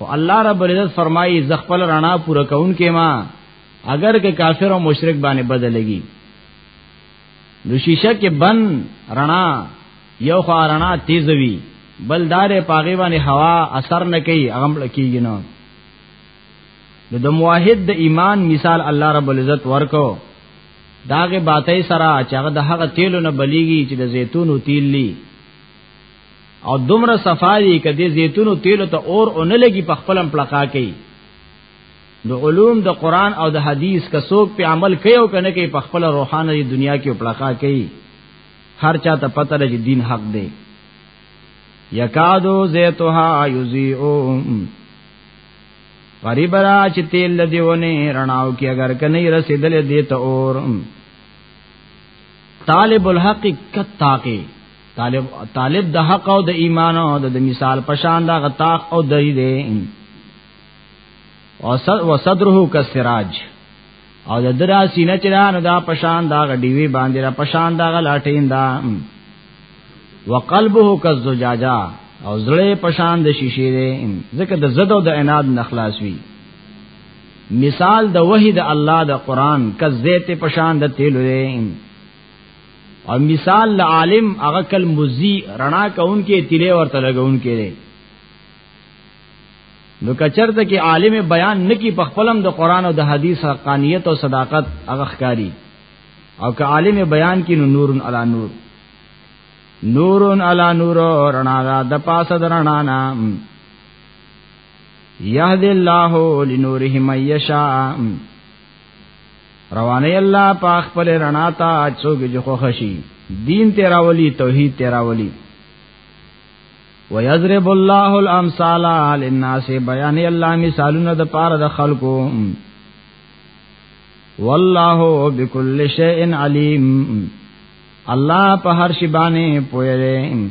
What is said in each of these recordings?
او الله رب العزت فرمایي ز خپل رڼا پوره کون کې ما اگر که کافر او مشرک باندې بدلږي نو شیشه کې بن رڼا یو خو رڼا تیز وی بل دارې پاغي باندې هوا اثر نه کوي هغه مړ کیږي نو نو د موحد د ایمان مثال الله رب العزت ورکو داغه باتې سره چې هغه د هغه تیلو نه بلیږي چې د زیتونو تیل لی او دومره صفائی کدی زیتونو تیلو ته اور او نه لګي په خپلم پلقا کوي د علوم د قران او د حدیث کسوک په عمل کوي او کنه کوي په خپل روحانه دنیا کې پلقا کوي هر چا ته پته لري دین حق دی یکادو زیتها یذیعو قریب را چې تیل دیونه رڼاو کې اگر کني رسیدل دی ته اور طالب الحق کتاقی طالب طالب د حق او د ایمان او د مثال پشان دا غتاخ او دری دی او صدره کسراج او د درا سینه چې نه دا پشان دا غډیوی باندې را پشان دا غلاټین دا وقلبه کزجاجا او زړه پشان د شیشې دی ځکه د زد او د عناد نخلاص وی مثال د وحید الله د قران کزیت پشان د تیل دی او مثال عالم هغه کل مزي رڼا کونکې تیلې ورته لګونکې دی نو کچرته کې عالم بیان نکی په خپلم د قران او د حدیث حقانیت او صداقت هغه ښکاری او که عالم بیان کې نو نورن علی نور نورن علی نور رڼا دا د پاسه درنا نام یهد الله لنوره من یشاء روانه الله پاک پر رڼا تا اچو کې جو خوشي دین تیرا ولی توحید تیرا ولی ويضرب الله الامثال للناس بیان الله مثالونه د پاره د خلکو والله بكل شيء عليم الله په هر شی باندې پوهه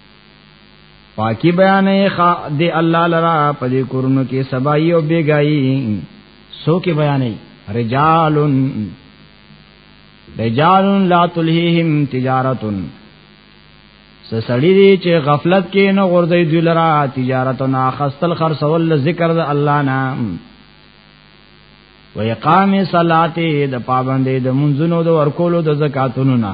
پاکی بیانې خا دی الله لرا په دې کورونو کې سبای او بیګای سو کې بیانې رجالن رجال لا تلهیهم تجارت سړی دی چې غفلت کې نه غورځي دوی لرا تجارت نه خستل خرڅول ذکر د الله نام و اقام صلاته د پابندې د منځونو د ورکولو د زکاتونو نه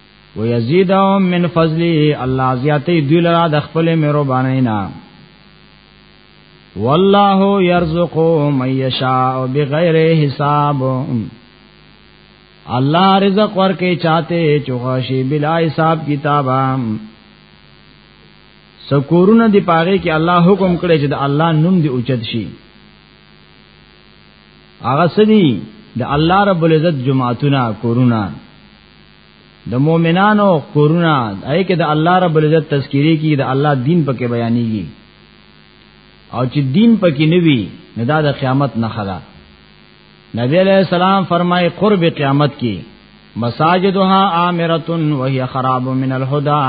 ويزيدهم من فضله الله زیاتې دوی لرا د خپل مهرباني نه والله يرزق من يشاء بغیر حساب الله رزق ورکه چاته چوغشي بلا حساب کتابا سکورونه دی پاره کې الله حکم کړی چې د الله نوم دی اوچت شي هغه سدي د الله رب العزت جمعتونه کورونه د مؤمنانو کورونه اې کې د الله رب العزت تذکری کی د الله دین پکې بیانېږي او چې دین پکې نوي نه دا د قیامت نه خلا نبی علیہ السلام فرمای قرب قیامت کی مساجدها عامره وهي خراب من الهدى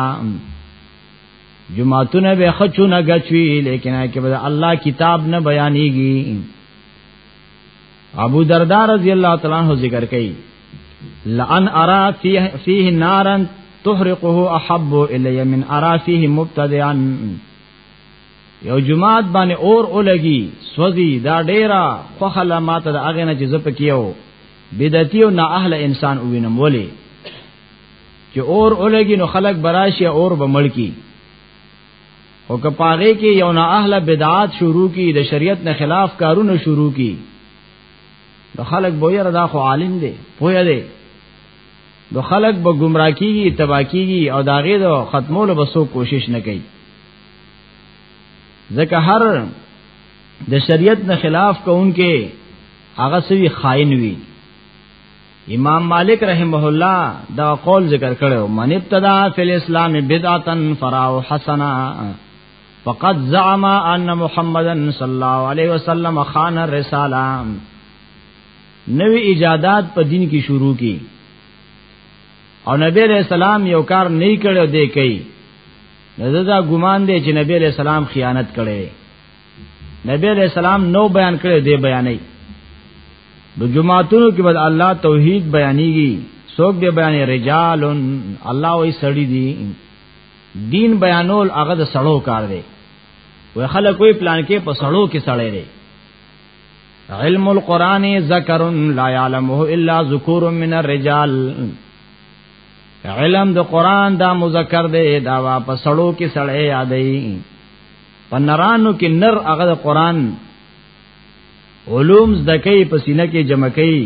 جمعتونه به خچونه غچوي لیکن کې به الله کتاب نه بیانېږي ابو دردار رضی الله تعالی عنہ ذکر کړي لئن ارا فيه فيه نارا تحرقه احب الی من ارا فيه مبتدعا یو جماعت باندې اور اولګي سوځي دا ډیرا فخلا ماته د اغه نه چې زپ کیو بدعتي او نه اهل انسان وینم ولی چې اور اولګي نو خلق براشي اور بمړ کی او که پاغه کې یو نه اهل بدعات شروع کی د شریعت نه خلاف کارونه شروع کی د خلک به یره دا خو عالم دی پوی دی د خلک به گمراه کیږي تبا کیږي او داغه د ختمولو به سو کوشش نه کوي ځکه هر د شریعت نه خلاف کوونکې هغه سوي خائن وي امام مالک رحمه الله دا قول ذکر کړو من ابتدا فی الاسلام بدعتا فراو حسنا فقد زعم ان محمدا صلی الله علیه وسلم خان الرساله نوی ایجادات په دین کې شروع کی او نبی علیہ السلام یو کار نه کړو دی کوي نزدا ګمان دی چې نبی علیہ السلام خیانت کړي نبی علیہ السلام نو بیان کړی دی بیانې د جمعاتونو کې بد الله توحید بیانېږي څوک دی بیانې رجال الله وې سړی دی دین بیانول هغه د سړو کار دی وې خلک کوئی پلان کې په سړو کې سړی دی علم القرآن ذکر لا يعلمه الا ذکور من الرجال علم د قرآن دا مذکر دی دا په سړو کې سړی یادې په نرانو کې نر هغه د قران علوم زدکې په سینه کې جمع کوي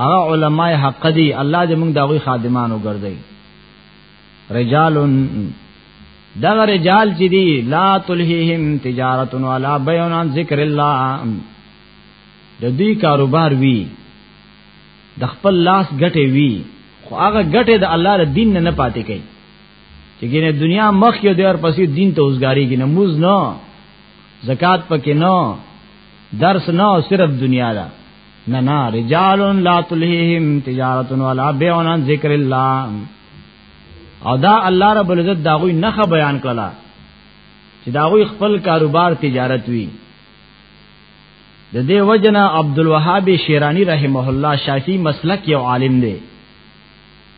هغه علما حق دي الله دې موږ دغه خادمانو ګرځي رجال دا رجال چې دي لا تلههم تجارت ولا بيع عن ذکر الله د دې کاروبار وی د خپل لاس ګټه وی خو هغه ګټه د الله د دین نه پاتې کوي چې ګینه دنیا مخ یو دی ورپسې دین ته اوسګاری کې نموز نه زکات پکې نه درس نه صرف دنیا دا نه نه رجال لا تلهیهم تجارت ولا بیع عن ذکر الله او دا الله رب العزت دا غوی نه بیان کړه چې دا غوی خپل کاروبار تجارت وی د دې وجنه عبد الوهاب شیرانی رحمه الله شافعی مسلک یو عالم دی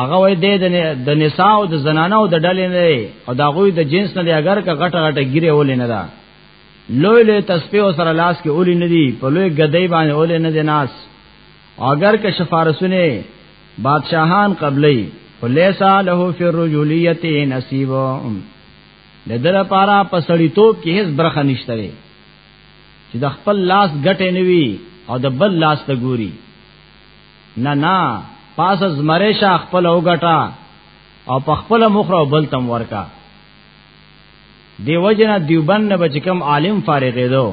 هغه وای دی د نساء او د زنانه او د ډلې نه دی او دا غوی د جنس نه دی اگر که غټه غټه ګیره ولې نه ده لوی لوی تسبیح او سره لاس کې اولی نه دی په لوی غدای باندې اولې نه دی ناس اگر که شفارسونه بادشاہان قبلی فلیسا له فی الرجولیت نصیب د دل پارا پسړی توپ کې هیڅ برخه نشته لري چې د خپل لاس ګټه نوي او د بل لاس ته ګوري نه نه پاس زمره شاخ خپل وګټا او په خپل مخره بل تم ورکا دیو جنا دیوبند نه بچ کم عالم فارغې دو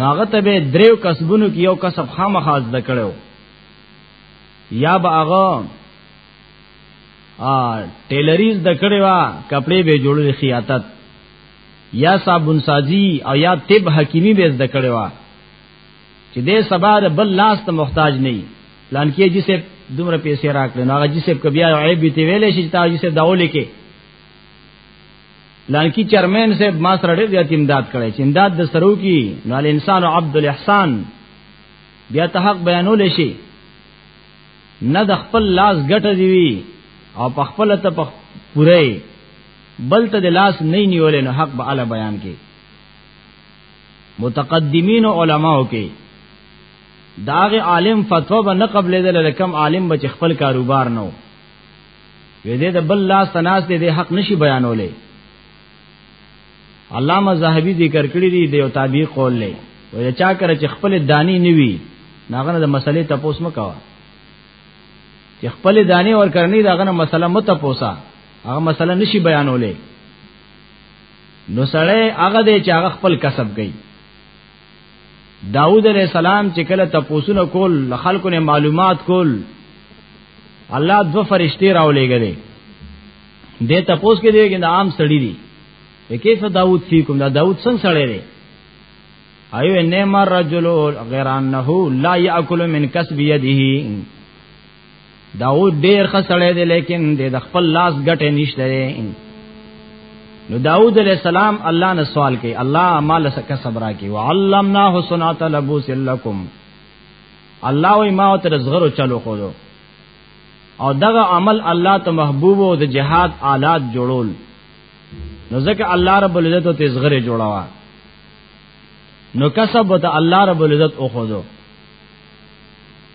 ناغه ته به دریو کسبونو کې یو کسب خامخاز د کړو یا به هغه ا ټیلریز د کړي وا کپڑے به جوړل خیاطت یا صابون سازی او یا طب حکیمی به د کړي وا چې دې سبا د بل لاس ته محتاج نه وي پلان کې جی سه دومره پیسې راکړي نو هغه جی سه کبیا عیب ته ویلې شي تا جی سه داولې کې پلان کې چرمن سه ما سره ډېر زیات امداد کړي چې امداد د سرو کې نو انسان عبد الاحسان بیا ته حق بیانول شي نه د خپل لاس ګټه دی وی او په خپل ته په پوره بل ته د لاس نه نیولې نو حق به اعلی بیان کې متقدمین علماو کې داغه عالم فتوا به نه قبلې دل لکم عالم به خپل کاروبار نه وو وې دې د بل لاس تناس دې حق نشي بیانولې علامه زاهبی ذکر کړی دی د یو تابع قول لې وې چا کړ چې خپل دانی نیوي ناغه د مسلې تپوس مکوا چې خپل دانی ور کرنی داغه مسله متپوسا هغه مسله نشي بیانولې نو سړی هغه دی چې هغه خپل کسب کوي داوود علیہ السلام چې کله تپوسونه کول خلکو نه معلومات کول الله دو فرشتي راولېګلې دې تپوس کې دیږي د عام سړی دی کیف داوود فیکم دا داوود څنګه سړی دی ایو انما الرجل غیر انه لا یاکل من کسب یده داود ډیر خسړې دی لیکن د خپل لاس ګټه نشته نو داود علیہ السلام الله نه سوال کوي الله مال سکه صبر کوي وعلمناه صنعت لبوس لكم الله وی ما او تر زغرو چلو خو او دغه عمل الله ته محبوب او د جهاد آلات جوړول نو ځکه الله رب العزت ته زغره جوړاوا نو کسب ته الله رب العزت او خو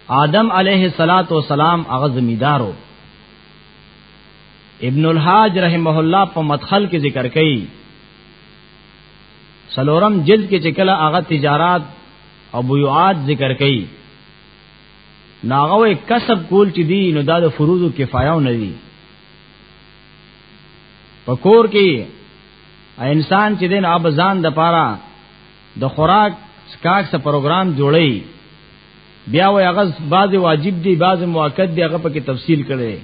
آدم علیه الصلاۃ والسلام هغه زمیدارو ابن الحاج رحمه الله په مدخل کې ذکر کړي سلورم جلد کې چې کله هغه تجارت او بیوعات ذکر کړي ناغه کسب کول چې دی نو دا د فروض کفایه نه دی پکور کې انسان چې دین اب ځان د پاره د خوراک سکاک څخه پروګرام جوړی بیا وای هغه بعض واجب دي بعض موقت دي هغه پکې تفصیل کړي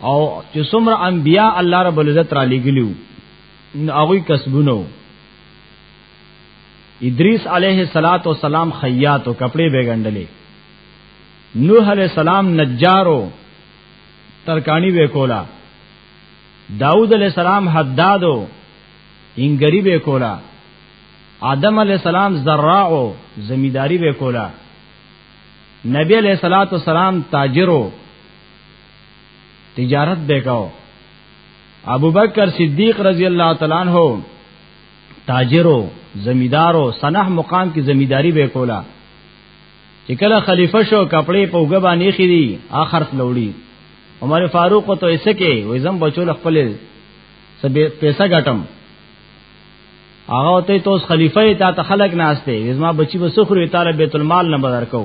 او چې څومره انبیا الله رب العزت را لګلیو هغه کسبونو ادریس علیه الصلاۃ والسلام خیاط او کپڑے بیگندلې نوح علیہ السلام نجارو ترکانی وکولا داود علیہ السلام حدادو انګری به کولا آدم علی السلام زراعو زمیداری به کولا نبی علیہ الصلات والسلام تاجرو تجارت به کاو ابوبکر صدیق رضی اللہ تعالی عنہ تاجرو زمیدارو سنح مقام کی زمیداری به کولا چې کله خلیفہ شو کپڑے په وګ باندې خېری اخر لوړی عمر فاروق ته اسکه وزم بچو خپل سبه پیسې ګټم هغه ته ته اوس خلیفہ تا ته خلق ناشته زما بچی به سخرو تعالی بیت المال نه بدر کو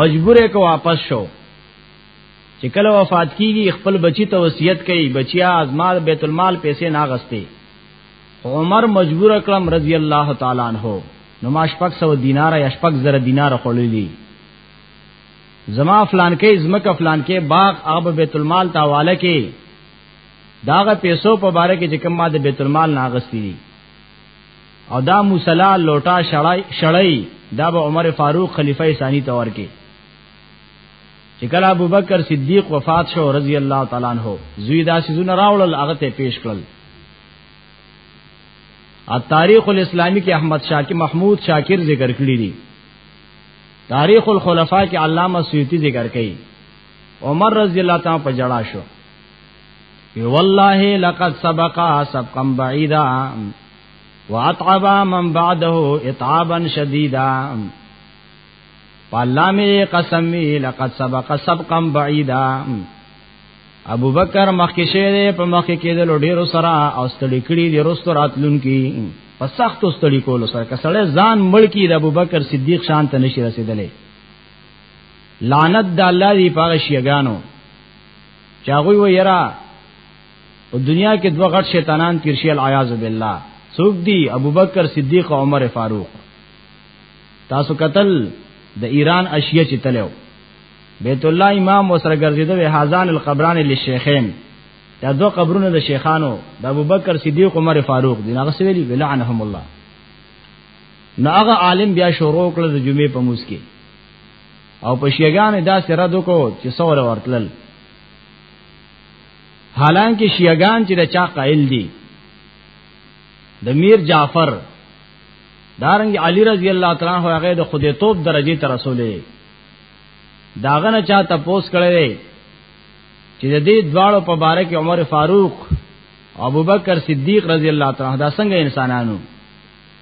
مجبور کو واپس شو چې کله وفات کیږي خپل بچی ته وصیت کوي بچیا ازما بیت المال پیسې نه غسته عمر مجبور کړم رضی الله تعالی عنہ نو ما شپږ سو دینار یا شپږ زره دینار خړلې زما فلان کې زمکه فلان کې باغ آب بیت المال ته حواله کې داغه پیسو په باره کې چې کوم ما د بیت المال نه اغستې دي او دا مصلا لوټا شړای شړای دا به عمر فاروق خلیفہ ثانی ته ورکه چې کله ابو بکر صدیق وفات شو رضی الله تعالی عنہ زوی دا سيزونه راوړل هغه ته پیش کړل ا تاریخ الاسلامی کې احمد شاکر محمود شاکر ذکر کړی دی تاریخ الخلفاء کې علامه سیوطی ذکر کړي عمر رضی الله تعالی په جړا شو والله لقد سبق سبقا بعيدا واتعب من بعده اتعابا شديدا پالا می قسم وی لقد سبق سبقا بعيدا ابو بکر مخکې شه په مخکې کېدل ډیرو سره او ستړي کړي دي رستو راتلون کی په سخت ستړي کولو سره کسړې ځان ملکی د ابو بکر صدیق شان ته نشي رسیدلې لعنت د الله دی پاره شیګانو چاغوی و یرا په دنیا کې دوه غټ شیطانان تیر شي العیاذ بالله څوک دی ابوبکر صدیق او عمر فاروق تاسو قتل د ایران اشیاء چې تلو بیت الله امام وسره ګرځیدو هازان القبران للشیخین دا دو قبرونه د شیخانو د ابوبکر صدیق عمر فاروق دي هغه سویلی بلعنهم الله نو هغه عالم بیا شروع کړ د جمعې په موس کې او په شیعاګانو دا سره دکو چې څور ورتلل حالانکه شیعاګان چې د چا قائل دي د میر جعفر دارنګ علی رضی الله تعالی عنہ هغه د خدای توپ درجه ته رسولې داغه نه چا تپوس کړي چې د دې دواړو په باره کې عمر فاروق ابوبکر صدیق رضی الله تعالی عنہ دا څنګه انسانانو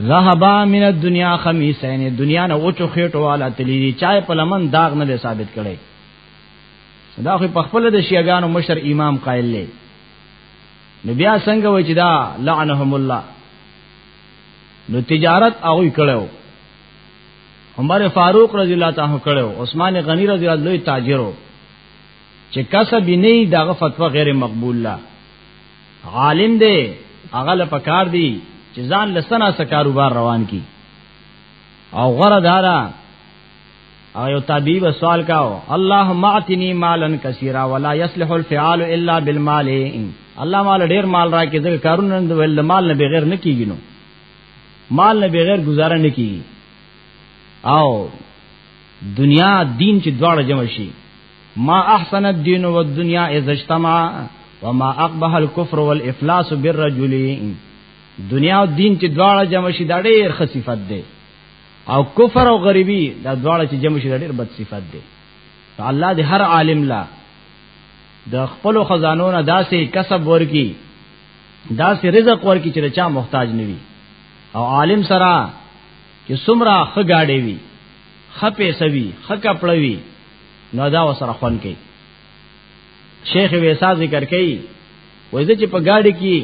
ذهبا من الدنيا خميسين دنیا نه اوچو خېټو والا تللی دی چای په لمن داغ نه ثابت کړي دا خو په خپل د شیعاګانو مشر امام قائل لې نو بیا څنګه وای چې دا لعنهم الله نو تجارت هغه کړو عمر فاروق رضی الله تعالی کړو عثمان غنی رضی الله لوی تاجرو چې کسب نه دغه فتوا غیر مقبول لا عالم دی هغه له پکار دی چې ځان لسنا سره کاروبار روان کی او غره دارا او یو طبيب سوال کاو اللهم اعتني مالا كثيرا ولا يصلح الفعال الا بالمال الله مال ډیر مال را کې ځکه کارونه د ول مال نه بغیر نه کیږي نو مال نه بغیر گزاره نه کیږي او دنیا دین چې دواړه جمع شي ما احسن الدين والدنيا اذا اجتمع وما اقبح الكفر والافلاس بالرجل دنیا او دین چې دواړه جمع شي دا ډېر ښه صفت ده او کفر او غریبی دا دواړه چې جمع شي دا ډېر بد صفت ده الله دې هر عالم لا د خپل خزانو نه داسې کسب ورکی داسې رزق ورکی چې چا محتاج نه وي او عالم سره چې څومره ښه گاډي وي ښه پیسې وي ښه کپړه وي نو دا وسره خون کوي شیخ ویسا ذکر کوي وای زه چې په گاډي کې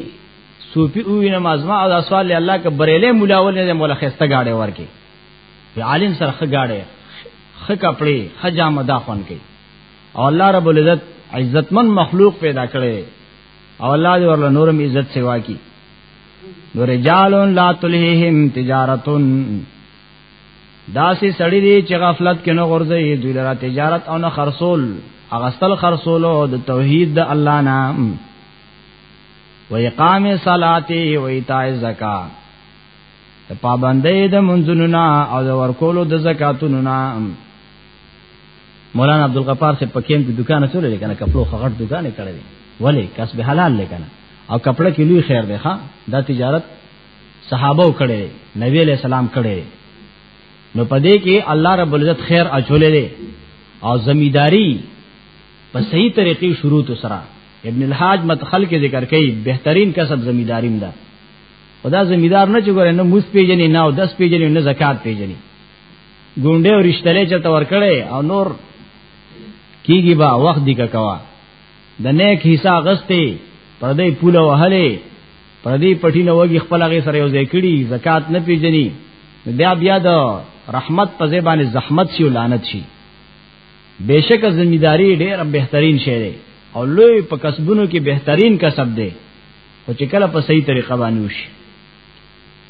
صوفي او وینم ازما او اسوال الله ک بریلې مولا ولې مولا خسته گاډي ورکي په عالم سره ښه گاډي ښه کپړې ښه جامه دا خون کوي او الله رب العزت عزتمن مخلوق پیدا کړي او الله دې ورله نورم عزت سیوا کی نو رجال لا تلههم تجارتون داسې سړی دی چې غفلت کې نه غورځي دوی لرا تجارت او نه خرصول اغستل خرصول او د توحید د الله نام و اقام صلاتی و ایتاء زکات پابندې د منځونو نه او د ورکولو د زکاتونو نه مولانا عبدالغفار سے پکیم کی دکان چو لے کنه کپلو خغټ دکان کړی دی ولی کسب حلال لے کنه او کپڑے کې لوی خیر دی ښا دا تجارت صحابه کړي نبی علیہ السلام کړي نو پدې کې الله رب العزت خیر اچولې دی او زمیداری په صحیح طریقې شروع تو سره ابن الحاج مدخل کې ذکر کړي بهترین کسب زمیداریم ده خدا زمیدار نه چګره نه موس پیجنې نه او 10 پیجنې نه زکات پیجنې ګونډه او رشتلې چته ورکړې او نور کیږي با وخت دی کا کوا د نیک حصہ غسته پردې پوله وهلې پردې پټی نه وږي خپل هغه سره یو ځای کړي زکات نه پیژني بیا بیا د رحمت په زبان زحمت شي لعنت شي بشک ځمیداری ډېر بهترین شی دی او لوی په کسبونو کې بهترین کسب دی خو چې کله په صحیح طریقه باندې وشي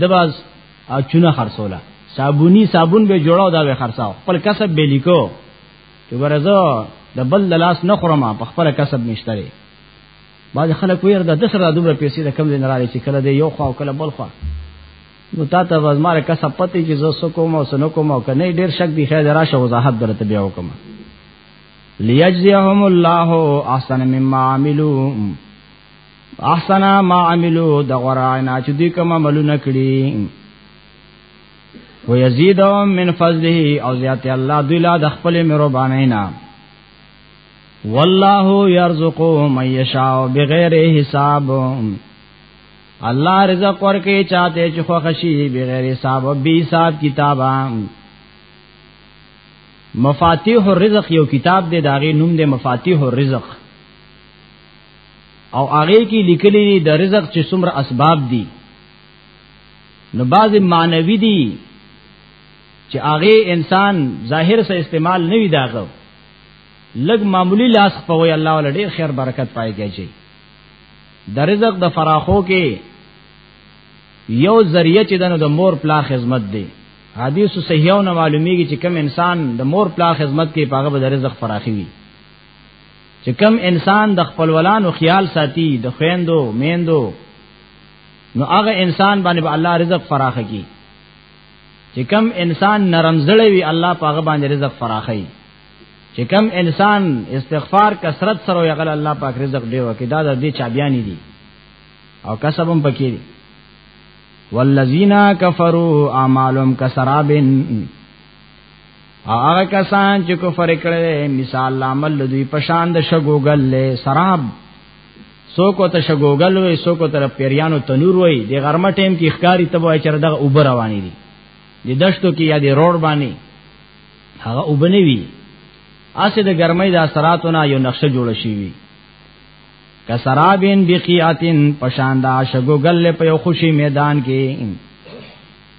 دباز چونه خرڅوله صابونی صابون به جوړاو دا به خرڅاو خپل کسب به لیکو چې ورزه د بل لاس نه خورم په خپل کسب مشتري بعض خلک ویر دا د سره دومره پیسې د کم دین راځي چې کله دی یو خو کله بل خو نو تا ته وزمار کسب پتی چې زه سکوم او سنو کوم او کنه ډیر شک دی خیر راشه وضاحت درته بیا وکم لیجزیهم الله احسن مما عملوا احسن ما عملو د غراینا چې دوی کوم عملونه کړی ويزيدهم من فضله او زیات الله دوی لا د خپل مهرباني نه والله يرزق من يشاء بغیر حساب الله رزق ورکه چاته چې خو خشي بغیر حساب او بي حساب کتابه مفاتيح الرزق یو کتاب دی داغه نوم دی مفاتيح الرزق او هغه کې لیکلي دي د رزق چې څومره اسباب دي نو بعض معنوي دي چې هغه انسان ظاهر سره استعمال نه وي داغه لګ معمولی لاس په وی الله ول ډیر خیر برکت پای کېږي د رزق د فراخو کې یو ذریعہ چې دنو د مور پلا خدمت دی حدیث صحیحو نه معلومیږي چې کم انسان د مور پلا خدمت کې پاغه به د رزق فراخي وي چې کم انسان د خپل ولانو خیال ساتي د خويندو میندو نو هغه انسان باندې به الله رزق فراخه کی چې کم انسان نرم زړی وي الله په هغه باندې رزق فراخه کی چې کم انسان استغفار کثرت سره یغل الله پاک رزق دی وکي دا د دې چابيانی دي او کسبم پکې دي والذین کفروا اعمالهم کسرابن هغه کسان چې کفر کړي مثال عمل دوی پشان د شګوګل له سراب سو کو ته شګوګل وي سو کو تر پیریانو تنور وي د غرمه ټیم کې ښکاری تبو چر دغه اوبر رواني دي د دشتو کې یا د روډ باندې هغه وبني وي اسه د ګرمۍ د اثراتونه یو نقشه جوړ شي وي کسرابین بقیاتین پشاندا شګوګل په یو خوشي میدان کې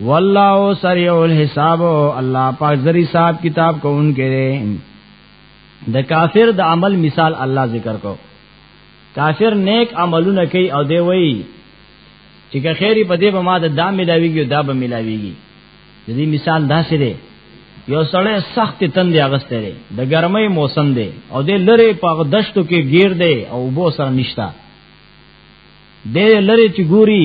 والله سریع الحساب الله پاک زری صاحب کتاب کو ان کے دے د کافر د عمل مثال الله ذکر کو کافر نیک عملونه کوي او دی وای چې که خیری په دې به ما د دا ملاویږي دا به ملاویږي د دې مثال داسې دی یو سړی سخت تندې اغسته دی د ګرمۍ موسم دی او د لری په دشتو کې گیر دی او بو سره نشتا د لری چې ګوري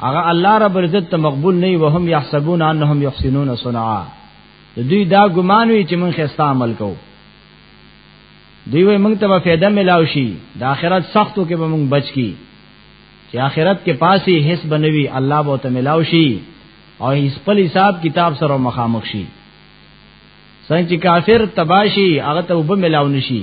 هغه الله رب العزت ته مقبول نه وهم يحسبون انهم يحسنون صنعا دوی دا ګمان وی چې مونږ خستا عمل کوو دوی وی مونږ ته فائدہ ملاو شي د آخرت سختو کې به مونږ بچ کی چې آخرت کې پاسي حس بنوي الله به ته ملاو شي او هیڅ په حساب کتاب سره مخامخ شي څنګه چې کافر تباشي هغه ته وب ملاو نشي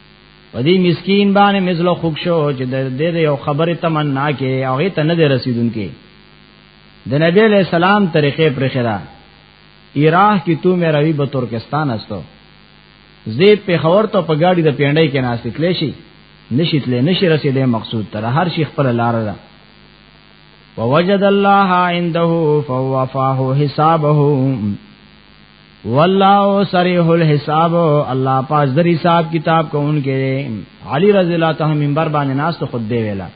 پدې مسکین باندې مثل خوښ شو چې د دې یو خبره تمنا کې هغه ته نه رسیدونکې د نبی له سلام طریقې پر خدا ایراه کی تو مې روي به ترکستان استو زید په خور ته په گاډي د پیندای کې ناشې تلې شي نشي تلې نشي رسیدې مقصود تر هر شي خپل لار ده ووجد الله عنده فوفاه حسابه والله سریح الحساب الله پاک در حساب کتاب کوونکې علی رضی الله تعالی منبر باندې ناس ته خود دی ویلا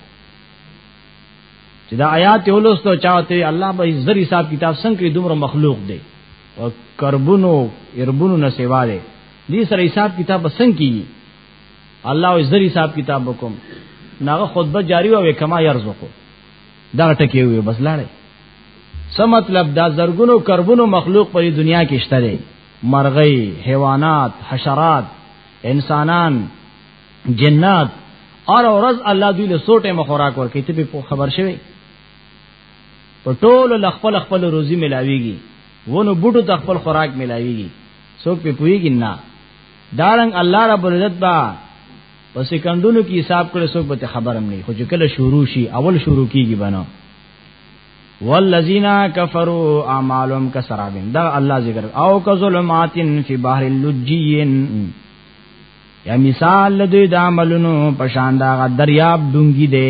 چې دا آیات ولستو چاته الله به در حساب کتاب څنګه کړي دومره مخلوق دی او کربونو اربونو نه سیوا دی دې سره حساب کتاب څنګه کیږي الله او در حساب کتاب وکم ناغه خطبه جاری و کما يرزقو دا ټکی وي بس لاړې څه مطلب دا زرګونو کربونو مخلوق په دنیا کې شته دي مرغۍ حیوانات حشرات انسانان جنات اور ورځ الله دوی له سوټه مخوراک ورکې ته په خبر شوي په ټول لخپل خپل روزي ملاويږي ونه بوټو ته خپل خوراک ملاويږي څوک په پويږي نه دارنګ الله رب العزت با په سکندونو کې حساب کړي څوک به خبرم نه خو چې کله شروع شي اول شروع کیږي بنو والذین کفروا اعمالهم کسراب دا الله ذکر او کظلمات فی بحر اللجین یا مثال دوی د عملونو په شان دا دریاب ډونګي دی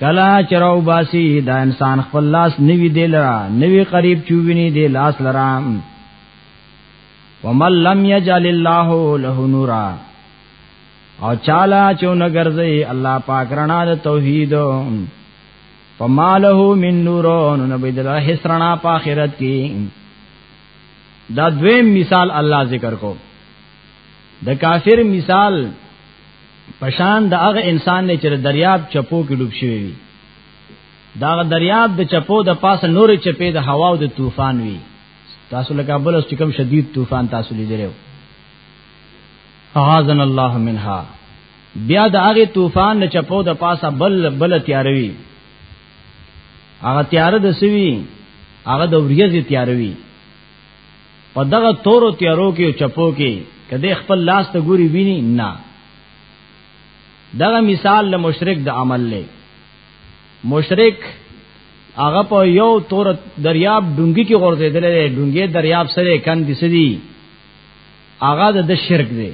کلا چرو باسی دا انسان خپل لاس نوی دی لرا نوی قریب چوبینی دی لاس لرا ومن لم یجعل الله له نورا او چالا چون گرزی الله پاک رنا د توحید فماله من نورون نبی دلا حسرنا پاخرت کی دا دویم مثال الله ذکر کو د کافر مثال پشان د هغه انسان نه چې دریاب چپو کې ډوب شوی وي دا دریاب د چپو د پاسه نورې چپې د هوا او د طوفان وي تاسو لکه بل اوس کوم شدید طوفان تاسو لیدلو اعاذنا الله منها بیا د هغه طوفان نه چپو د پاسه بل بل تیاروي هغه تیار د سوي هغه د وریځې تیاروي په دغه تورو تیارو کې او چپو کې کده خپل لاس ته ګوري ویني نه دغه مثال له مشرک د عمل له مشرک هغه په یو تور دریاب ډونګي کې غورځیدل دی ډونګي دریاب سره کن دي سدي هغه د شرک دی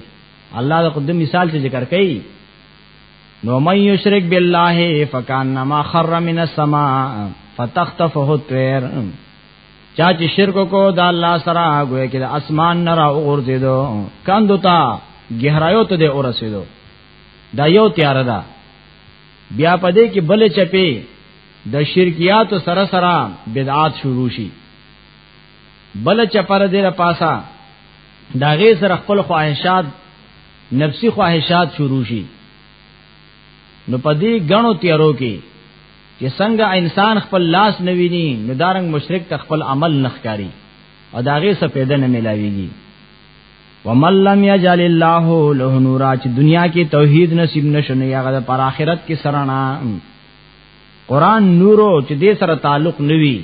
الله د قدم مثال چې ذکر کړي نو مې یشرک بالله فکانما خر من السما فتختفه الطير چا چې شرک کو د الله سره هغه کې د اسمان نه را وګرځیدو کاندو تا گہرایو ته د اورسیدو دا یو تیار ده بیا پدې کې بل چپی د شرکیات سره سره بدعات شروع شي بل چپر دې را پاسا دا غي سره خپل خواهشات نفسي خواهشات شروع شي نو پدې غنو تیارو کې چې څنګه انسان خپل لاس نه ویني نو دارنګ مشرک ته خپل عمل نه ښکاری او داغه څه پیدا نه ملاويږي ومن لم يجعل الله له نورا چې دنیا کې توحید نصیب نشونه یا غد پر آخرت کې سرانا قران نورو چې دې سره تعلق نوي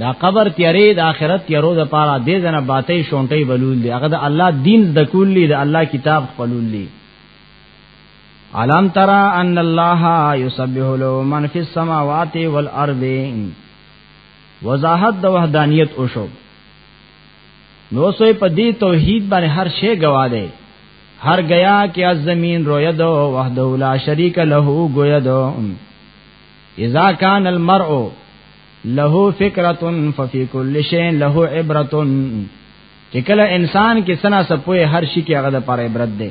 دا قبر تیارې د آخرت تیارو د پاره دې جنا باتې شونټې بلول دي هغه د الله دین د کولې د الله کتاب خپلول دي علم ترى ان الله يسبح له من في السماوات والارض وضاحت د وحدانیت او شو نو سوی په دې توحید باندې هر شی گواه دی هر گیا کې از زمین رویا دو وحده لا شریک له گویا دو اذا کان المرء له فکرۃ ففي كل شيء له عبرۃ چې کله انسان کې سنا سپوې هر شي کې هغه د پر عبرت دی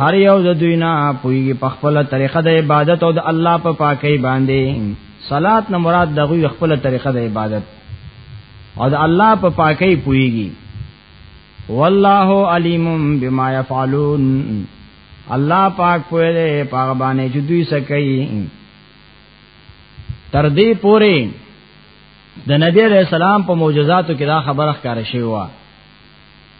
هر یو د دوی نه پویږي په خپل طریقه د عبادت او د الله په پاکۍ باندې صلات نه مراد د غوی خپل طریقه د عبادت او د الله په پاکۍ پویږي والله علیم بما یفعلون الله پاک پوهه ده پاک باندې چې دوی سکي تر دې پوره د نبی رسول الله په معجزاتو کې دا خبره ښکاره شوی و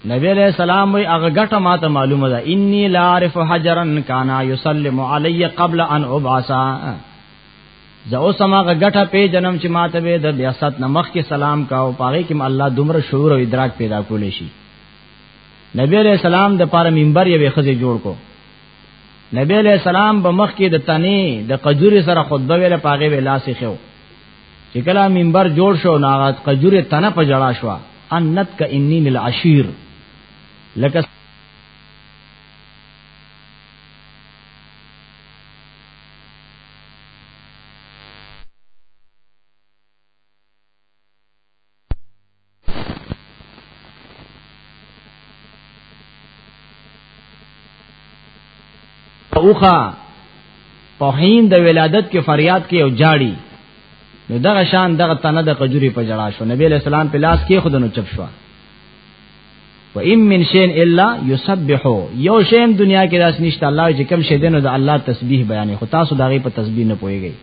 نبی علیہ السلام وی هغه ګټه ماته معلومه ده انی لا عارف حجرا کان یسلم علی قبل ان ابعثا زه اوس هغه ګټه په جنم چې ماته به د بیاست نمخ کې سلام کاو پاره کې الله دومره شعور او ادراک پیدا کولې شي نبی علیہ السلام د پاره منبر یې خزه جوړ کو نبی علیہ السلام به مخ کې د تنه د قجوري سره خطبه ویله پاغه ویلا سي خو چې کله منبر جوړ شو ناغت قجوره تنه په جړا شو انت ک انی للعشیر لکه اوخه په هین د ولادت کې فریاد کې او جاړي نو دغه شان دغه تنه د قجوري په جړا شو نبی له سلام په لاس کې خودنو چپ شو و ام من شین الا یسبح یو شین دنیا کې داس نشته الله چې کم شه دینو د الله تسبیح بیانې خو تاسو دغه په تسبیح نه پويږئ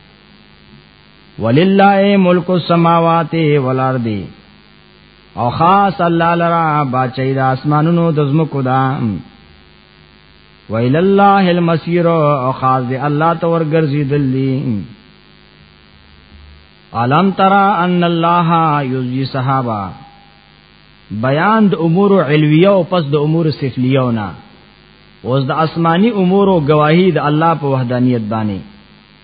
ولله ملک السماوات والارض او خاص الله لرا بچی د اسمانونو د زمکو دا ویل الله المسیر او خاص دی الله ته ورګرځي دلی علم ترى ان الله یوزی صحابه بیان د امور علویه او پس د امور سفلیه نه اوس د آسمانی امور او گواهی د الله په وحدانیت باندې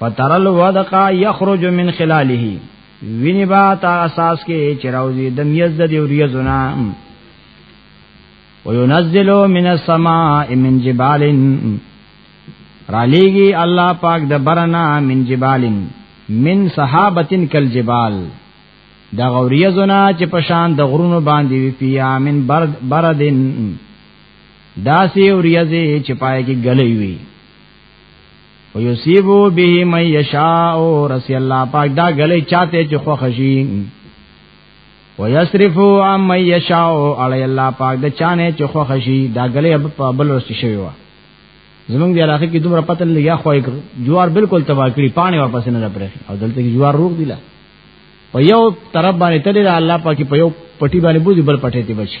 فتر الودق یخرج من خلاله ویني با تا اساس کې چراوزی د میز د دی وریزونه وينزل من السماء من جبال را لیږي الله پاک د برنا من جبال من صحابتن کل جبال دا غوریه زنا چې پشان د غرونو باندې وی پیا من برد بردن داسې اوریه چې پای کې غلې وی او یصيبو به من یشاء رسی الله پاک دا غلې چاته چې خو خشي ويصرفو عن من یشاء علی الله پاک د چانه چې خو خشي دا غلې په بل ورسې شوی و زمونږ دی علاقې کې دومره پتن لګیا خو جوار بالکل تباہ کړی پانی واپس نه لپاره او دلته کې جوار روغ دیلا په یو طرف باندې تللی الله پاکي په یو پټي باندې بوزي بل پټي ته بچي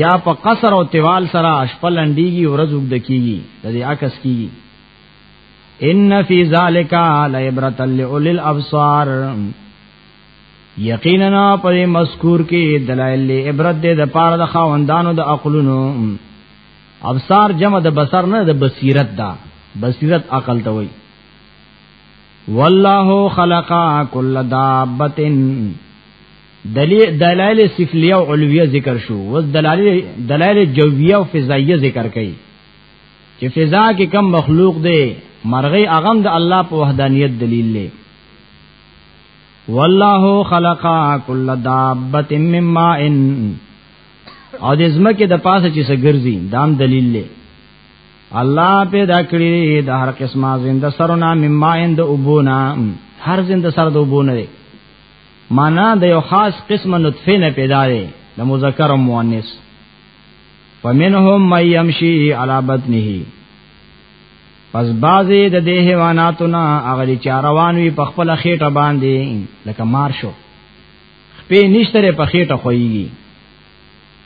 یا په قصر او تیوال سره شپل انډیږي ورځ وګد کیږي د دې عکس کیږي ان فی ذالک لعبرۃ لأولی الابصار یقینا پر مذکور کې دلایل عبرت دې د پاره د خاوندانو د عقلونو ابصار جمع د بصر نه د بصیرت دا بصیرت عقل ته وای والله خلق کل دابتن دلائل سفلیه او علویه ذکر شو وز دلائل دلائل جویه او فضائیه ذکر کړي چې فضا کې کم مخلوق دی مرغی اغم د الله په وحدانیت دلیل دی والله خلق کل دابت من ماء او د زمکه د پاسه چې سګرځي دام دلیل دی الله پیدا کړی د هر قسمه زنده سرونه مما اند وبونه هر زنده سر د وبونه معنا د یو خاص قسم نطفه نه پیدا دی د مذکر او مؤنث فمنهم من يمشي على بطنه پس بازي د دې حیواناتو نه اغلی چاروان وي په خپل خېټه باندې لکه مار شو خپې نشتره په خېټه خوېږي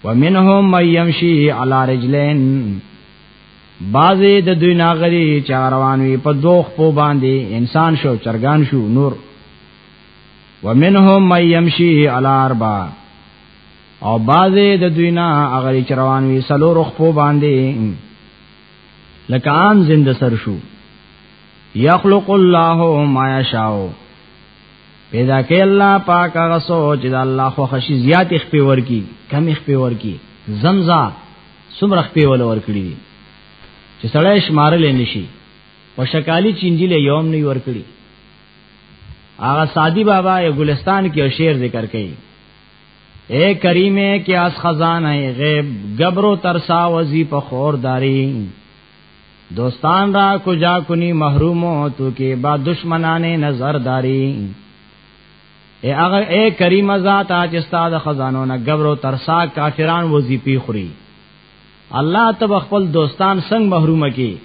ومنهم من يمشي على رجلين بازي د دوی ناغري چاروان وي په دوخ په باندې انسان شو چرګان شو نور ومنهم من يمشي على اربع او بعضې د دوی نه هغه چې روان وي سلو رخ په باندې لکه عام زنده سر شو یخلق الله ما یشاء پیدا کې الله پاک هغه سوچ د الله خو خشي زیات خپې ورکی کم خپې ورکی زمزا سمر خپې ول ورکړي چې سړی شمارل نشي او شکالی چینجی له یوم نه ورکړي هغه سادی بابا یې ګلستان کې شعر ذکر کړي اے کریمه کې اس خزان ہے غیب گبرو ترسا وزی په خور داری دوستان را کجا کنی محرومو تو کې با دشمنانه نظر داری اے اگر اے کریمه ذات اچ استاد خزانو نه گبرو ترسا کافران وزی پی خوري الله تب خپل دوستان څنګه محرومه کی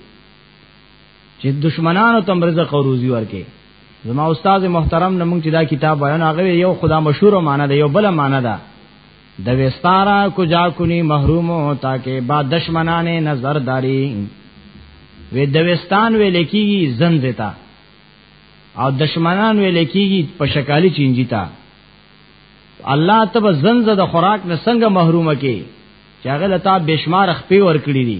چې دشمنانو تم رزق او روزي ورکې زما استاد محترم نه مونږ چې دا کتاب وایو هغه یو خدا مشهور معنی ده یو بل معنی ده د وستارا کجا کني محرومو تاکي با دشمنانه نظر داري وې د وستان وې لیکيږي زنځتا او دشمنان وې لیکيږي په شکالي چینجی تا الله تب زنځ د خوراک نه څنګه محرومه کې چې هغه لتا بشمار خپې ور کړی دي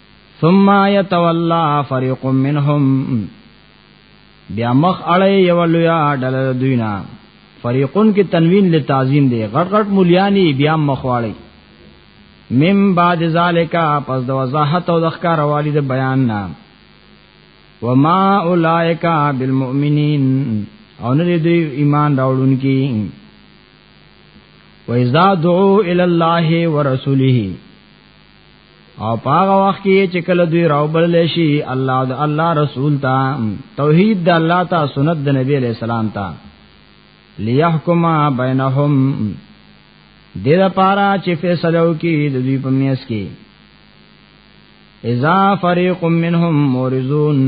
ثم يتولى فريق منهم بیا مخ اړې یو لویا ډل دوینا فریقون کې تنوین له تعظیم دی غټ غټ مليانی بیا مخ واړی مم بعد ذالک پس د وضاحت او د ښکار والد بیان نام وما اولائک بالمؤمنین او نه دې ایمان راوړونکي وَإِذَا دُعُوا إِلَى اللَّهِ وَرَسُولِهِ او پاغه وخت کې چې کله دوی راوبل شي الله د الله رسول ته توحید د الله ته سنت د نبی علیہ السلام ته لیحکما بینهم د دې لپاره چې فیصلو کې د دوی په میاس کې اذا فريق منهم مورزون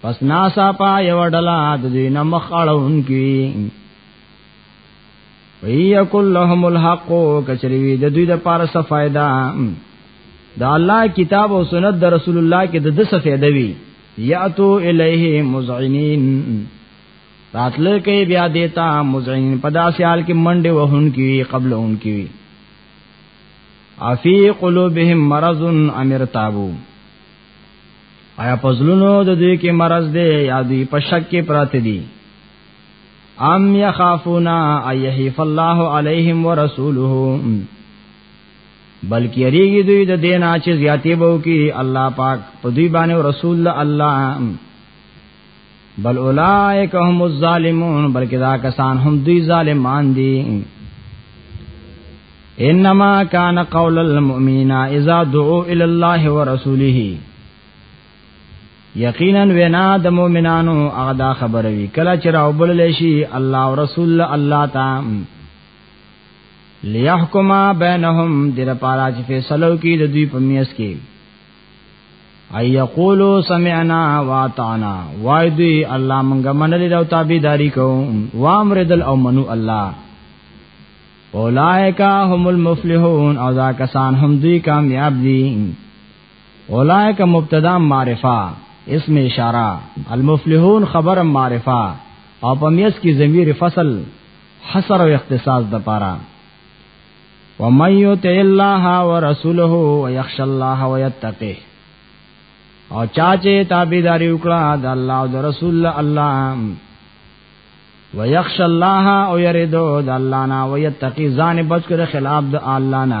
پس ناسا پا یو ډلا د دوی نه مخ اړهون کې ويکل لهم الحق کچری وی د دوی د پاره څه فائدہ دا الله کتاب او سنت د رسول الله کې د دسه فائدہ وی یاتو الیه مزعنین راتل کې بیا دیتا مزعنین پدا سیال کې منډه وهن کی قبل اون کی افی قلوبهم مرض امر تابو آیا پزلونو د دوی کې مرض دی یا دوی په شک کې پراته دي ام یخافونا ایحیف الله علیهم ورسوله بلکې یریږي دوی د دین اچ زیاتې بو کې الله پاک په دوی باندې رسول الله بل اولائک هم الظالمون بلکې دا کسان هم دوی ظالمان دي انما کان قول المؤمنین اذا دعوا الى الله ورسوله یقینا وینا د مؤمنانو هغه دا خبره وی کله چې راوبل لشي الله او رسول الله تا لیحکما بینهم در پارا چې فیصلو کې د دوی په میاس کې ای یقولو سمعنا واطعنا وای دوی الله مونږه منلې او تابعداري کوو وامردل او منو الله اولائکا هم المفلحون او دا کسان هم دوی کامیاب دي اولائک مبتدا معرفه اسم اشاره المفلحون خبر معرفه او په میس کې ضمیر فصل حصر او اختصاص د پاره ومن یطع الله ورسوله ويخشى الله ويتقه او چا چې تابعداري وکړه د الله او د رسول الله ويخشى الله او يريدو د الله نه ويتقي ځان بچ کړي خلاف د الله نه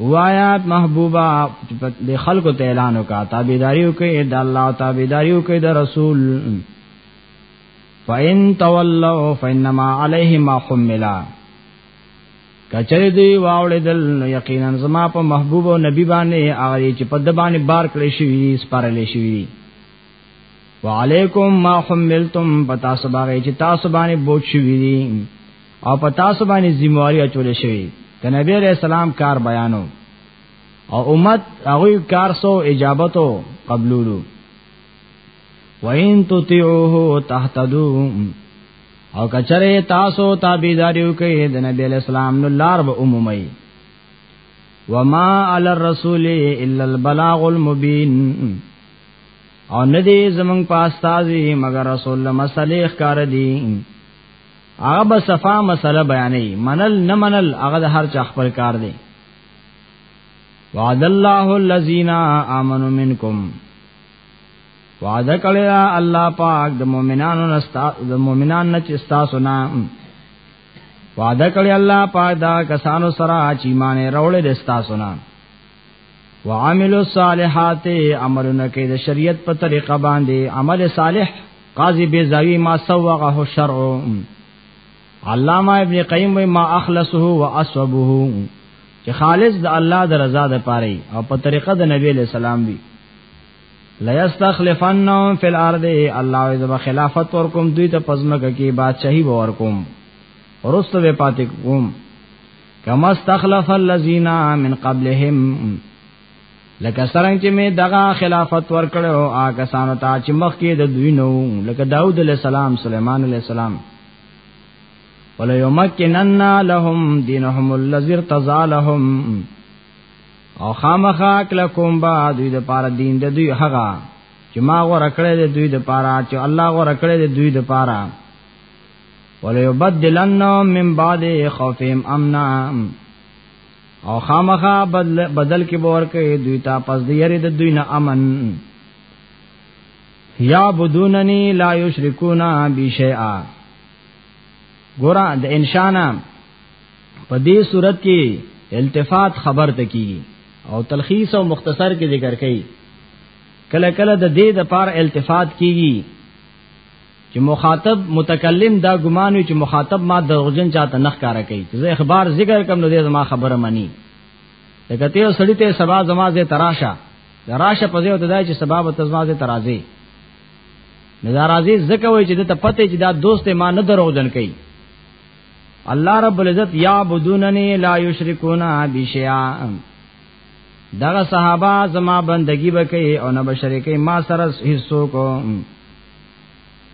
وایات محبوبا د خلکو ته اعلان وکا تابعداري وکي د الله تابعداري وکي د رسول فإن تولوا فإنما عليه ما حمل کچره دی واوړېدل نو یقینا زما په محبوب او نبی باندې هغه چې په د باندې بار کړی شوی سپارل شوی وعلیکم ما حملتم پتا سباغه چې تاسو باندې بوج شوی دي او پتا سو باندې ذمہواری اچول شوی د نبی علیہ السلام کار بیانو او امت هغه کار سو اجابتو قبولو وَإِن تُطِعُوهُ تَهْتَدُوا او کچره تاسو تابعداریو کوي د نبی علیہ السلام نو لار به عمومي وما علی الرسول الا البلاغ المبین او نه دی زمنګ پاستازي مگر رسول الله مسلې ښکار دي هغه به صفا مسله بیانې منل نه منل هغه د هر چا خپل کار دی وعد الله الذين امنوا منكم وعد کړی الله پاک د مؤمنانو نستا د مؤمنان نه چې تاسو نه وعد کړی الله پاک دا کسانو سره چې ایمان وروړي د تاسو نه وعملوا الصالحات عملونه کوي د شریعت په طریقه باندې عمل صالح قاضی بیزاوی ما سوغه شرع علامہ ابن قیم ما اخلصه واصبه چې خالص د الله د رضا د پاره او په طریقه د نبی له سلام وی لا یستخلفنهم فی الارض الله عزب خلافت ورکم دوی ته پزمکه کې بادشاہي ورکوم ورستو به پاتې کوم کما استخلف الذين من قبلهم لکه څنګه چې می دغه خلافت ورکړو هغه سانو ته چې مخکې د دوی نو لکه داوود علیه السلام سليمان علیه السلام ولا یمکنن لهم دینهم الذی ارتضى لهم او خامخا کله کوم با دوی د پاره دین د دوی هغه چې ما غوړه کړې د دوی د پاره چې الله غوړه کړې د دوی د پاره وليبدلنهم من بعد خوفهم امنا او خامخا بدل بدل کې باور کوي دوی ته پس د یری د دوی نه امن یا بدوننی لا یشرکونا بشیئا ګورا د انشانا په دې صورت کې التفات خبر ته کیږي او تلخیص او مختصر کې ذکر کړي کله کله د دې د پار التفات کیږي چې مخاطب متکلم دا ګمان وي چې مخاطب ما دروغجن چاته نخ کارا کوي چې زه اخبار ذکر کوم نو دې زما خبره مانی لکه ته سړی ته سبا زما زه تراشه راشه په دې وته چې سبا به زما زه ترازی نو دا راځي زکه وای چې ته پته چې دا دوست ما نه دروغجن کوي الله رب العزت یا بدوننی لا یشرکونا بشیاء دغه صحابه زما بندگی وکي او نه بشریکي ما سره حصو کو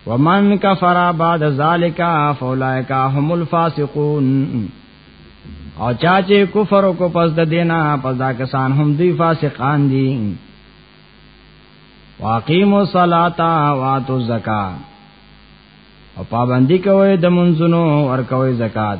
ومن کفر بعد ذالک فاولائک هم الفاسقون او چا چې کفر کو پس د دینا پس دا کسان هم دی فاسقان دي واقیموا الصلاۃ واتوا الزکات او پابندی کوي د منځونو ور کوي زکات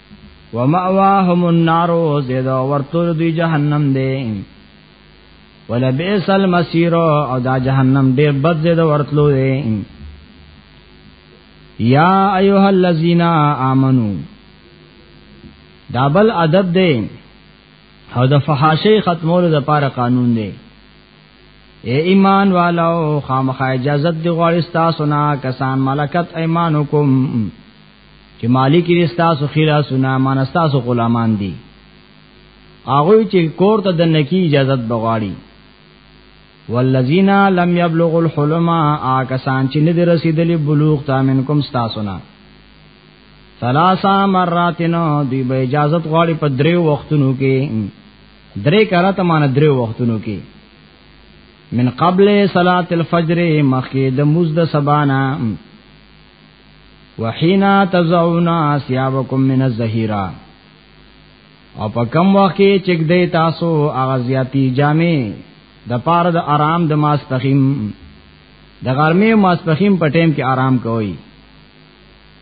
ومأواهم النار زید ورتول دی جهنم دی ولبئس المصير او دا جهنم ډیر بد زید ورتلو دی یا ایها الذین آمنو دابل ادب دی او د فحاشی ختمولو د پاره قانون دی اے ایمان والو خامخا اجازت دی غوړی تاسو نه کسان ملکت ایمانکم چې مالک یې ستاسو خیره سنا مان ستاسو غلامان دي هغه چې کور ته د نکی اجازه بغواړي والذین لم یبلغوا الحلم آکسان چې نه دی رسیدلی بلوغ تا منکم ستاسو نه ثلاثه مرات نو دی به اجازه غواړي په دریو وختونو کې درې کړه ته مان دریو وختونو کې من قبل صلاة الفجر مخی د مزد سبانا وحینا تزعون اسیابکم من الزهیرا او په کم وخت کې چک دی تاسو هغه زیاتی جامې د پاره د آرام د ماسپخیم د غرمې ماسپخیم په ټیم کې آرام کوي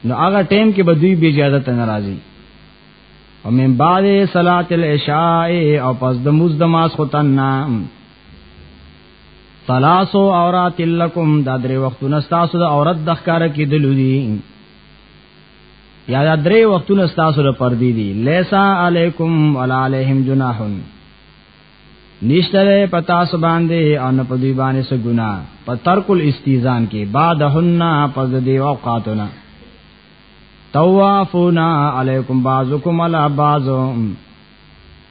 نو هغه ټیم کې به دوی به اجازه ته ناراضي او من بعد صلات العشاء او پس د مز د ماس خو تنام ثلاثو عورات لکم دا درې وختونه تاسو د عورت د ښکارا کې دلودي یا دا درې وختونه تاسو د پردي دي لیسا علیکم ولا علیہم جناح نشتره پتا سو باندې او نه پدی باندې سو ګنا په ترکل استیزان کې بعدهن پس دی اوقاتنا توافونا علیکم بعضکم علی بعض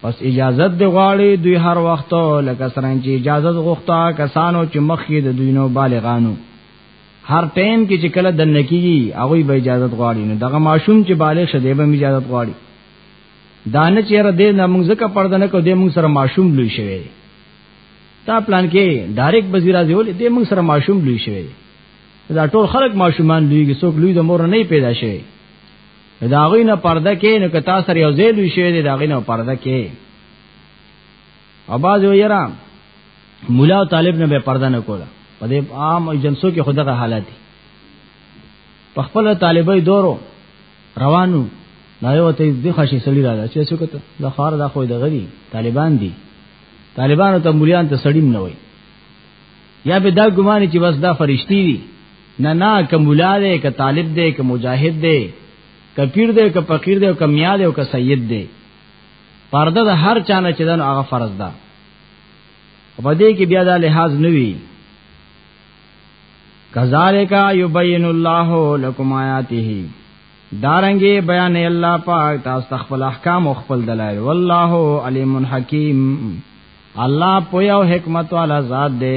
پس اجازت دی غواړي دوی هر وخت لکه څنګه چې اجازه غوښتا کسانو چې مخکې د دوی نو بالغانو هر ټیم کې چې کله دنه کیږي هغه به اجازه غواړي نو دغه ماشوم چې بالغ شه دی به اجازه غواړي دانه چیرې دې نه موږ ځکه پرده نه کو دې موږ سره ماشوم لوي شوی تا پلان کې ډایرک وزیر اعظم ولې دې موږ سره ماشوم لوي شوی دا ټول خلک ماشومان لویږي څوک لوی د مور نه پیدا شوی دا غوی نه پرده کې نو که تاسو یو ځای لوي شوی دی دا غوی نه پرده کې اواز ویرا مولا او طالب نه به پرده نه کوله په دې عام جنسو کې خدغه حالت دی په خپل طالبای دورو روانو دا یو ته د خاصی سړی راځي چې څه کوته د خار دا خو د غری طالبان دي طالبانو ته مليان ته سړیم نه وای یا به دا ګمان چې بس دا فرشتي دي نه نه که مولا دی که طالب دی که مجاهد دی که پیر دی که فقیر دی که میا دی که سید دی پرده د هر چانه چې دنو هغه فرض ده په دې کې بیا دا لحاظ نوي کذالک یبین الله لکم آیاته دارنګي بیان الله پاک تاسو خپل احکام او خپل دلایل والله علیم حکیم الله پویا او حکمت والا ذات دی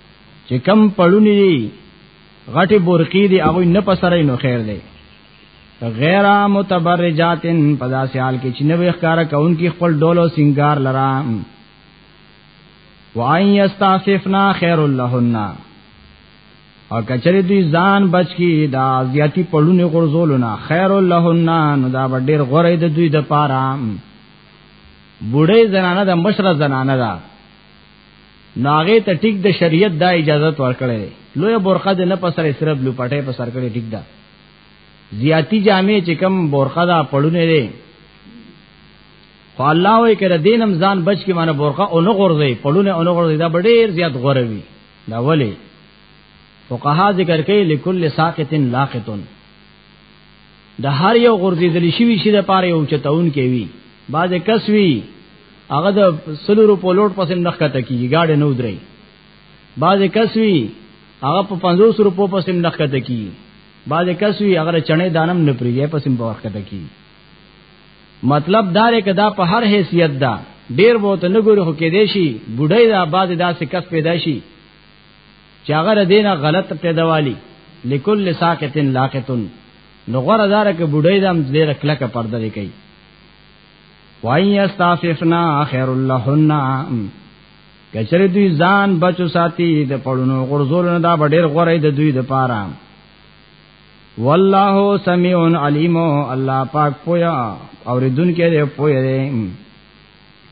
چې کم پړونی دی غټي بورقی دی هغه نه پسرې نو خیر دی غیر متبرجاتن پدا سیال کې چې نوې ښکارا کون کی خپل ډولو سنگار لرا وان یستعففنا خیر لهن او کچری دوی ځان بچ کی دا زیاتی پړونه غرزولونه خیر لهن نو دا ډیر غره د دوی د پاره بوډه زنانه د مشره زنانه ده ناغه ته ټیک د شریعت دا اجازه ورکړي لوی برخه د نه پسره صرف لو پټه په سر کړي ټیک دا زیاتی جامع چې کم برخه دا پړونه دي خو الله وې کړه دینم ځان بچ کې معنی برخه او نه غورځي پړونه او نه غورځي دا ډېر زیات غوروي دا ولی فقها ذکر کوي لكل ساقط لاقط د هر یو غرزیدل شوی شي د پاره یو چتون کې وی باز کس وی هغه د سلورو په لوټ پسې نخکته کیږي گاډي نو دري باز کس وی هغه په 500 روپو پسې نخکته کیږي باز کس وی هغه چنې دانم نه پریږي پسې په وخت کته کیږي مطلب دا لري کدا په هر حیثیت دا ډیر وو ته نګوري خو کې دی شي بډای دا باز داسې کس پیدا شي چې هغه دینه غلط پیداوالی لکل ساقتن لاقتن نو غره دار کې بډای دم دې رکله کا پرده دی کوي وای استعففنا خیر اللهن کچره دوی ځان بچو ساتي د پړونو غرزول نه دا ډېر غره د دوی د پاره والله سميع عليم الله پاک پویا اوریدونکو دې پوی دی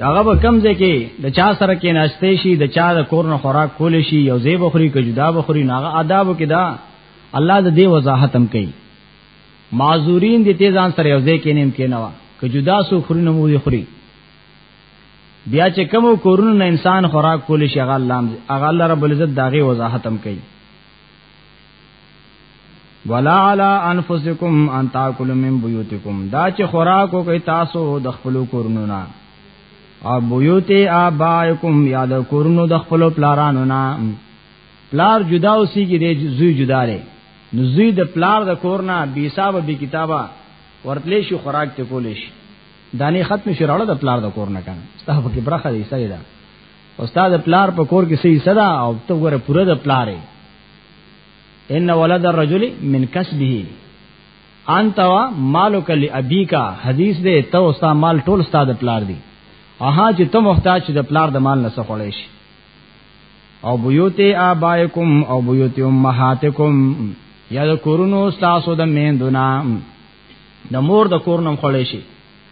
هغه به کم ځای کې د چا سره کې ناشته شي د چا د کور نه خوراک کول شي یو ځای بخوري که جدا بخوري نه هغه آداب کې دا الله د دې وضاحت هم کوي معذورین دې تیزان سره یو ځای کې نیم کې نه وا که جدا سو خوري نه مو خوري بیا چې کوم کورونه انسان خوراک کول شي هغه الله هغه الله رب العزت داغه وضاحت هم کوي ولا علی انفسکم ان تاکلوا من بیوتکم دا چې خوراکو کوي تاسو د خپل کورونو نه او بیوت ابائکم یا د کورونو د خپل پلارانو نه پلار جدا اوسې کې دی زوی جدا لري نو زوی د پلار د کور نه بي حساب بي کتابه ورتلې شي خوراک ته کولې شي دانی ختم شي راړه د پلار د کور نه کنه ستاسو کې برخه دی سړي ده استاد پلار په کور کې صحیح صدا او ته ګوره پوره د پلارې ان ولد الرجل من کسبه انت وا مالک لابیکا حدیث دې ته استاد مال ټول استاد پلار دی اها چې ته محتاج د پلار د مال نه سفړې شي او بیوت آبائکم او بیوت امهاتکم یا د کورونو استاسو د میندونا د مور د کورنم خړې شي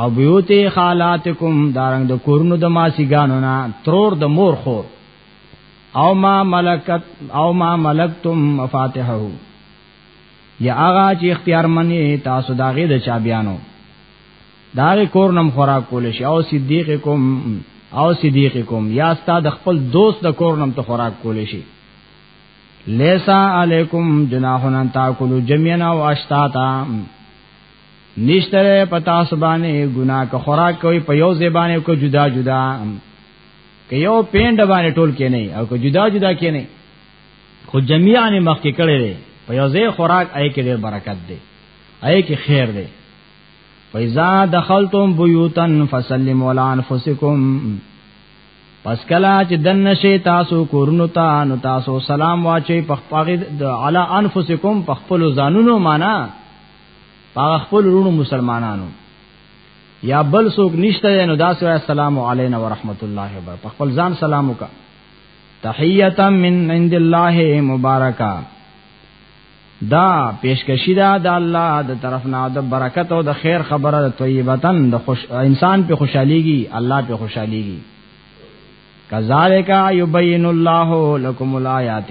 او بیوت خالاتکم دارنګ د کورونو د ماسیګانو نه ترور د مور خو او ما ملکت او ما ملکتم مفاتحه یا هغه چې اختیار منی تاسو داغه د چا بیانو داغه کور نم خوراک کول شي او صدیق کوم او صدیق کوم یا ستا د خپل دوست د کور نم ته خوراک کول شي لیسا علیکم جناحن تاکلوا جميعا او اشتاتا نشتره پتا سبانه ګنا که خوراک کوي په یو زبانه کو جدا جدا که یو پیند باندې ټول کې نه او که جدا جدا کې نه خو جميعا نه مخ کې کړي دي په یو ځای خوراک آی کې ډېر برکت دی آی کې خیر دی فیزا دخلتم بیوتن فسلم ولا انفسکم پس کلا چې دن نشي تاسو کورونو ته نو تاسو سلام واچي په خپل علی انفسکم په خپل ځانونو معنا هغه خپل ورونو مسلمانانو یا بل څوک نشته نو دا سوای السلام علینا ورحمت الله وبرکاته خپل ځان سلام وکا تحیتا من عند الله مبارکا دا پیشکشی دا د الله د طرف نه د برکت او د خیر خبره د طیبتن د خوش انسان په خوشاليږي الله په خوشاليږي کذالک یبین الله لكم الایات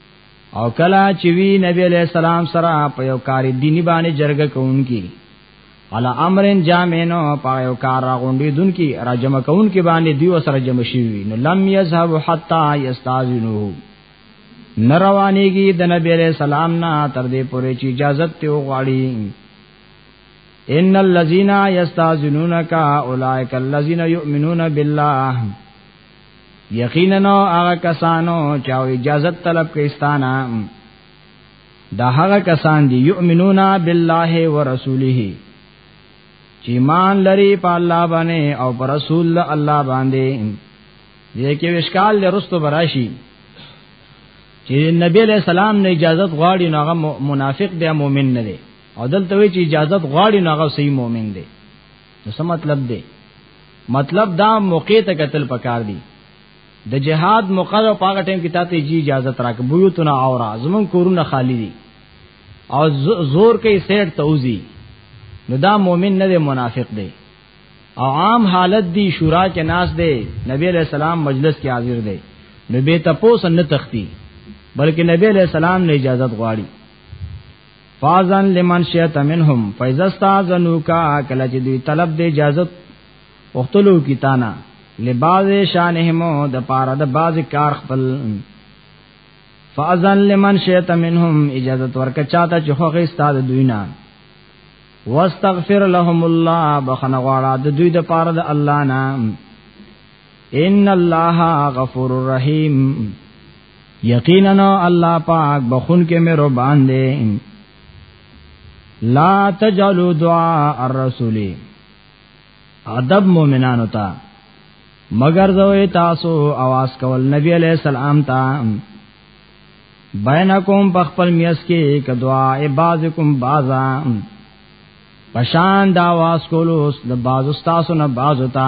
او کلا چې وی نبی علیہ السلام سره په یو کار دینی باندې جرګه کوونکی علا امرن جامینو په یو کار راغونډې دونکي را جمع کون کې باندې دیو سره جمع شي نو لم یذهب حتا یستاذنو نروانیږي د نبی علیہ السلام نه تر دې پورې چې اجازه ته وغواړي ان الذين يستاذنونك اولئك الذين يؤمنون بالله یقینا هغه کسانو چې اجازه طلب کوي ستانه دا هغه کسان دي یؤمنون بالله ورسوله چې ایمان لري په الله باندې او پر رسول الله باندې دې کې وشکال لرستو براشي چې نبی له سلام نه اجازه غواړي نو هغه منافق دی مؤمن نه دی او دلته وی چې اجازه غواړي نو هغه صحیح مؤمن دی نو څه مطلب دی مطلب دا موقع ته قتل پکار دی د جهاد موقع او پاګه ټیم کې تاسو جی اجازه تراک بویوتنا اورا زمون کورونه خالی دي او زور کې سیټ توزی نو دا مؤمن نه دی منافق دی او عام حالت دی شورا کې ناس دی نبی علیہ السلام مجلس کې حاضر دی نو به تاسو نه تختی بلکې نبی علیہ السلام نه اجازه غواړي فازن لمن شئت منهم فاذا استاذنوك کله چې دوی طلب د اجازه وختلو کی تانا لباز شانهم د پاره د باز کار خپل فازن لمن شئت منهم اجازه ورکه چاته چې خوغه استاد دوی نه واستغفر لهم الله بخنه غواړه د دوی د پاره د الله نه ان الله غفور رحیم یقینا الله پاک بخون کې مې ربان دې لا تجلو دعا الرسول ادب مومنانو ته مگر زوی تاسو आवाज کول نبی علیہ السلام ته بینکم بخپل میس کې ک دعا عبادکم بازا پشان دا واس کولو د باز استاسو نه باز وتا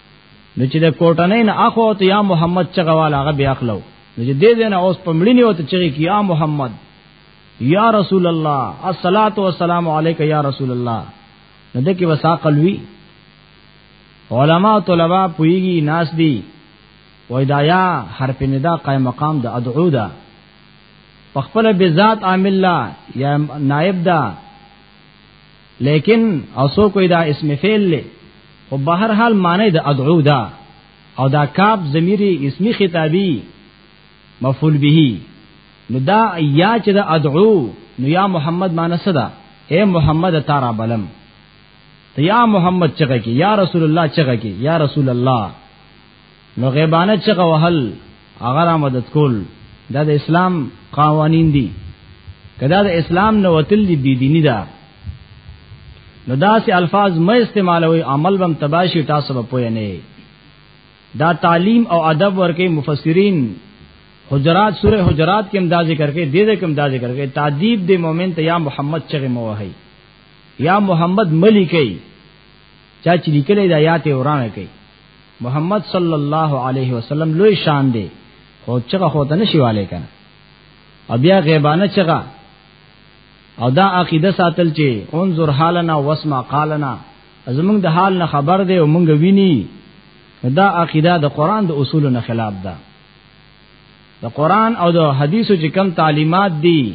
نو چې د کوټنۍ نه اخو ته یا محمد چغواله هغه بیا اخلو نو چې دې دینه اوس په مړینه وته چغې کی یا محمد یا رسول الله الصلاۃ والسلام علیک یا رسول الله نو دکې وساقل وی علما طلبا پویږي ناس دی وای دا یا حرف ندا قائم مقام د ادعو ده په خپل بذات عامل لا یا نائب ده لیکن اوسو کوئی دا اسم فعل له او بهر حال معنی د ادعو دا او دا کاپ ضمیری اسمی خطابی مفعول به نو دا یا چې د ادعو نو یا محمد معنی صدا اے محمد تارا بلم ته یا محمد چغه کی یا رسول الله چغه کی یا رسول الله نو غیبانه چغه وهل هغه را مدد کول دا د اسلام قوانین دي کدا د اسلام نو وتل دي بی دینی ده نو دا سه الفاظ مې استعمالوي عمل بم تباشي تاسو په پوهه نه دا تعلیم او ادب ورکه مفسرین حجرات سوره حجرات کې امدا ذکر کې دې دې کې امدا ذکر کې تعذیب دې مؤمن ته یا محمد چغه موهي یا محمد ملکی چا چې لیکلې دا یاتې ورانه کوي محمد صلی الله علیه وسلم لوی شان دی خو چغه خو ته نشي والي کنه او بیا غیبانه چغه او دا عقیده ساتل چې انظر حالنا واسمع قالنا زمونږ د حال نه خبر دی او مونږ ویني دا عقیده د قران د اصولو نه خلاف ده د قران او د حدیثو چې کم تعلیمات دي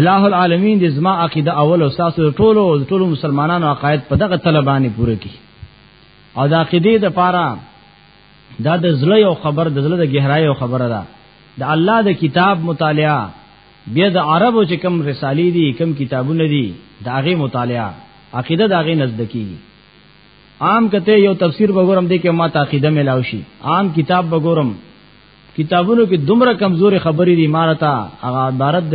الہ العالمین دې زما عقیده اول او تاسو ټولو ټولو مسلمانانو عقاید په دغه طلبانه پوره کی او د عقیده د پاره دا د زړه یو خبر د زړه د گہرای یو خبره ده د الله د کتاب مطالعه بیا د عربو چې کم رسالې دي کم کتابونه دي دا غي مطالعه عقیده دا غي نزد کیږي عام کته یو تفسیر وګورم دې کې ما ته عقیده ملاوي شي عام کتاب وګورم کتابونو کې دومره کمزوري خبرې دي امارته هغه عبارت د